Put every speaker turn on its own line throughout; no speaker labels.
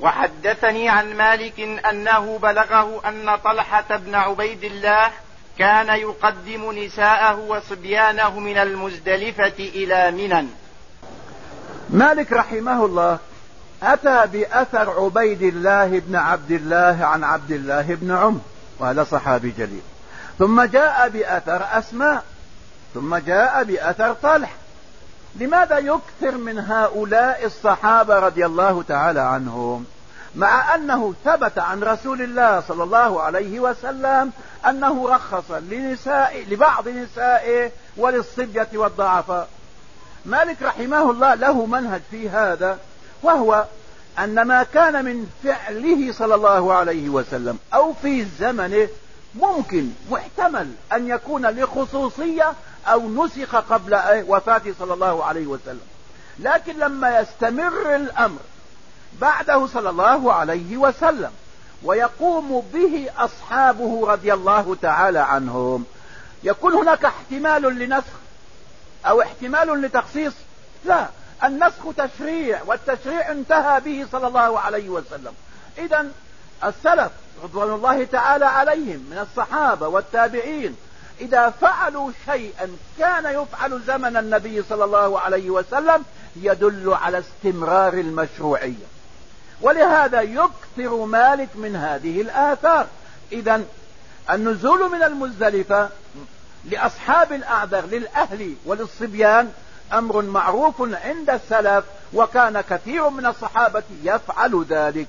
وحدثني عن مالك أنه بلغه أن طلحة بن عبيد الله كان يقدم نساءه وصبيانه من المزدلفة إلى منى
مالك رحمه الله أتى بأثر عبيد الله بن عبد الله عن عبد الله بن عمر وهذا صحابي جليل. ثم جاء بأثر أسماء ثم جاء بأثر طلح. لماذا يكثر من هؤلاء الصحابة رضي الله تعالى عنهم؟ مع أنه ثبت عن رسول الله صلى الله عليه وسلم أنه رخص لنساء لبعض نسائه وللصبية والضعفاء. مالك رحمه الله له منهج في هذا وهو أن ما كان من فعله صلى الله عليه وسلم أو في زمنه ممكن محتمل أن يكون لخصوصية أو نسخ قبل وفاته صلى الله عليه وسلم. لكن لما يستمر الأمر بعده صلى الله عليه وسلم ويقوم به أصحابه رضي الله تعالى عنهم يكون هناك احتمال لنسخ أو احتمال لتخصيص؟ لا النسخ تشريع والتشريع انتهى به صلى الله عليه وسلم. اذا السلف رضوان الله تعالى عليهم من الصحابة والتابعين إذا فعلوا شيئا كان يفعل زمن النبي صلى الله عليه وسلم يدل على استمرار المشروعية. ولهذا يكثر مالك من هذه الآثار. إذا النزول من المزدلفة لأصحاب الأعذر للأهل وللصبيان أمر معروف عند السلف وكان كثير من الصحابة يفعل ذلك.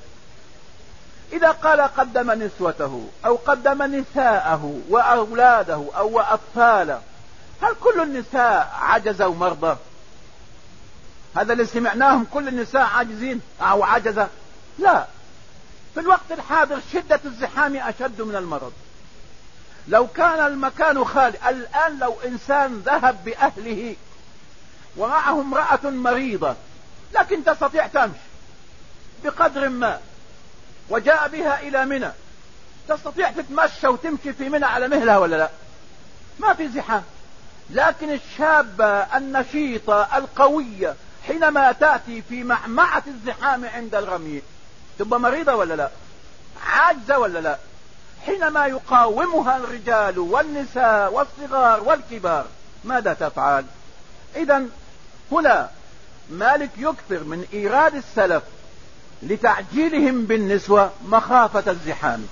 إذا قال قدم نسوته أو قدم نساءه وأولاده أو أطفاله هل كل النساء عجزوا مرضى؟ هذا اللي سمعناهم كل النساء عاجزين أو عجزة لا. في الوقت الحاضر شدة الزحام أشد من المرض. لو كان المكان خالي الآن لو إنسان ذهب بأهله ومعه امرأة مريضة لكن تستطيع تمشي بقدر ما وجاء بها إلى منى. تستطيع تتمشى وتمشي في منى على مهلها ولا لا؟ ما في زحام. لكن الشابة النشيطة القوية حينما تأتي في معمعة الزحام عند الرمي تبقى مريضة ولا لا؟ عاجزة ولا لا؟ حينما يقاومها الرجال والنساء والصغار والكبار ماذا تفعل؟ اذا هنا مالك يكثر من إيراد السلف. لتعجيلهم بالنسوة مخافة الزحام.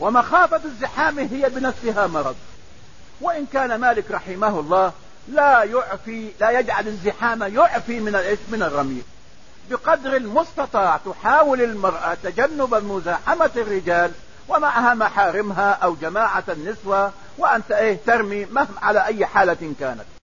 ومخافة الزحام هي بنفسها مرض. وإن كان مالك رحمه الله لا يعفي لا يجعل الزحام يعفي من من الرمي بقدر المستطاع تحاول المرأة تجنب مزاحمة الرجال ومعها محارمها أو جماعة النسوة وأنت إيه ترمي مهما على أي حالة كانت.